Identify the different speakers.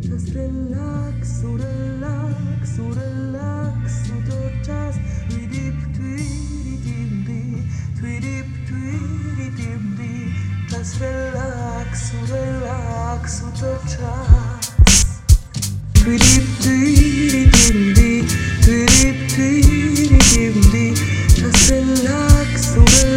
Speaker 1: Just relax, relax, relax, so relax, so just tweedip tweedip tweedip tweedip Just relax, relax, relax, so just tweedip tweedip tweedip tweedip Just relax, relax, relax